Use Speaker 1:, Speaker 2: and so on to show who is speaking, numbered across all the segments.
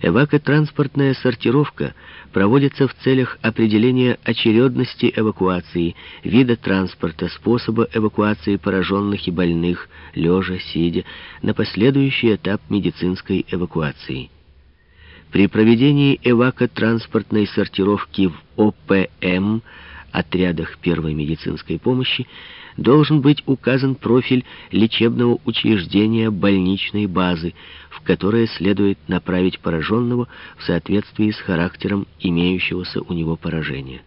Speaker 1: Эвакотранспортная сортировка проводится в целях определения очередности эвакуации, вида транспорта, способа эвакуации пораженных и больных, лежа, сидя, на последующий этап медицинской эвакуации. При проведении эвакотранспортной сортировки в ОПМ, отрядах первой медицинской помощи, должен быть указан профиль лечебного учреждения больничной базы, в которое следует направить пораженного в соответствии с характером имеющегося у него поражения.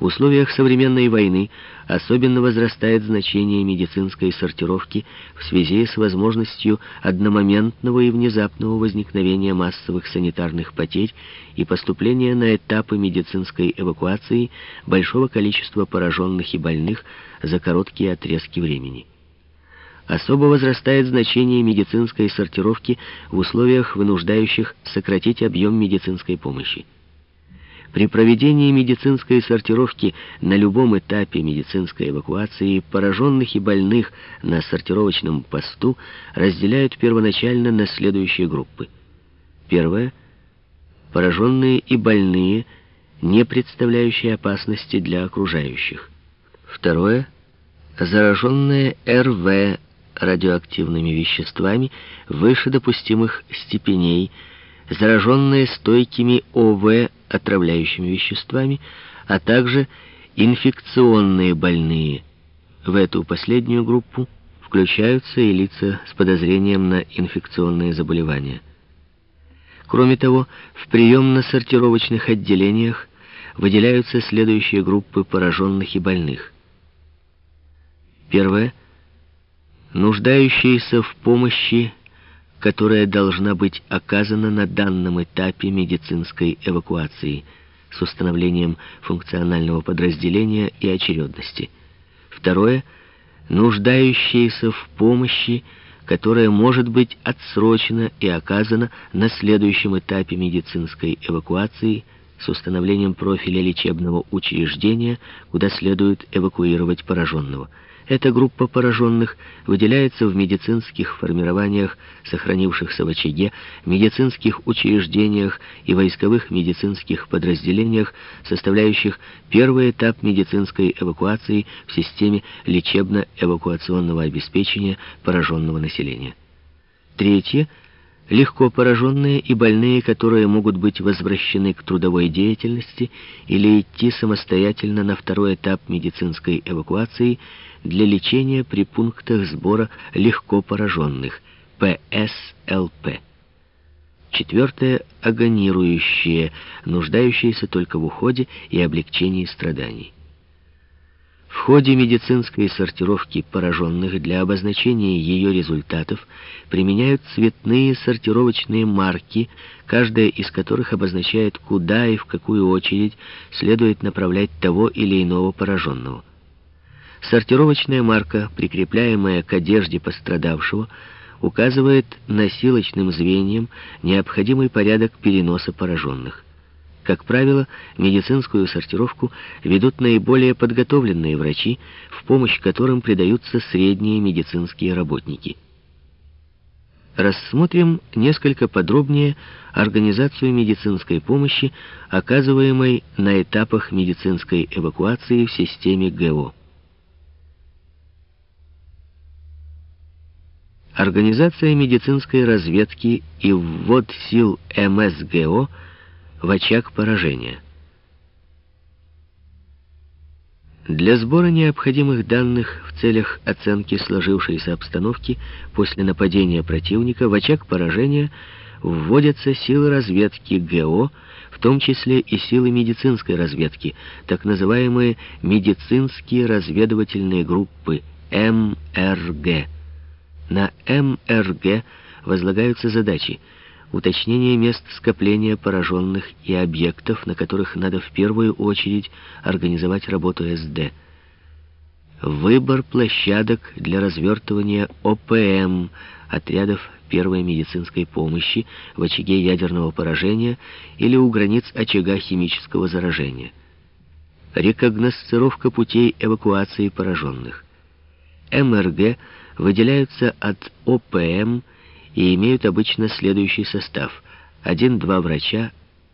Speaker 1: В условиях современной войны особенно возрастает значение медицинской сортировки в связи с возможностью одномоментного и внезапного возникновения массовых санитарных потерь и поступления на этапы медицинской эвакуации большого количества пораженных и больных за короткие отрезки времени. Особо возрастает значение медицинской сортировки в условиях, вынуждающих сократить объем медицинской помощи. При проведении медицинской сортировки на любом этапе медицинской эвакуации пораженных и больных на сортировочном посту разделяют первоначально на следующие группы. Первое. Пораженные и больные, не представляющие опасности для окружающих. Второе. Зараженные РВ радиоактивными веществами выше допустимых степеней, зараженные стойкими ОВ отравляющими веществами, а также инфекционные больные. В эту последнюю группу включаются и лица с подозрением на инфекционные заболевания. Кроме того, в приемно-сортировочных отделениях выделяются следующие группы пораженных и больных. Первое. Нуждающиеся в помощи которая должна быть оказана на данном этапе медицинской эвакуации с установлением функционального подразделения и очередности. Второе — нуждающиеся в помощи, которая может быть отсрочена и оказана на следующем этапе медицинской эвакуации с установлением профиля лечебного учреждения, куда следует эвакуировать пораженного — эта группа пораженных выделяется в медицинских формированиях, сохранившихся в очаге, медицинских учреждениях и войсковых медицинских подразделениях, составляющих первый этап медицинской эвакуации в системе лечебно-эвакуационного обеспечения пораженного населения. Третье — легко пораженные и больные, которые могут быть возвращены к трудовой деятельности или идти самостоятельно на второй этап медицинской эвакуации для лечения при пунктах сбора легко пораженных, ПСЛП. Четвертое — агонирующие, нуждающиеся только в уходе и облегчении страданий. В ходе медицинской сортировки пораженных для обозначения ее результатов применяют цветные сортировочные марки, каждая из которых обозначает, куда и в какую очередь следует направлять того или иного пораженного. Сортировочная марка, прикрепляемая к одежде пострадавшего, указывает носилочным звеньям необходимый порядок переноса пораженных. Как правило, медицинскую сортировку ведут наиболее подготовленные врачи, в помощь которым придаются средние медицинские работники. Рассмотрим несколько подробнее организацию медицинской помощи, оказываемой на этапах медицинской эвакуации в системе ГО. Организация медицинской разведки и ввод сил МСГО в очаг поражения. Для сбора необходимых данных в целях оценки сложившейся обстановки после нападения противника в очаг поражения вводятся силы разведки ГО, в том числе и силы медицинской разведки, так называемые медицинские разведывательные группы МРГ. На МРГ возлагаются задачи уточнение мест скопления пораженных и объектов, на которых надо в первую очередь организовать работу СД. Выбор площадок для развертывания ОПМ, отрядов первой медицинской помощи в очаге ядерного поражения или у границ очага химического заражения. Рекогносцировка путей эвакуации пораженных. МРГ выделяются от ОПМ и имеют обычно следующий состав. один-два врача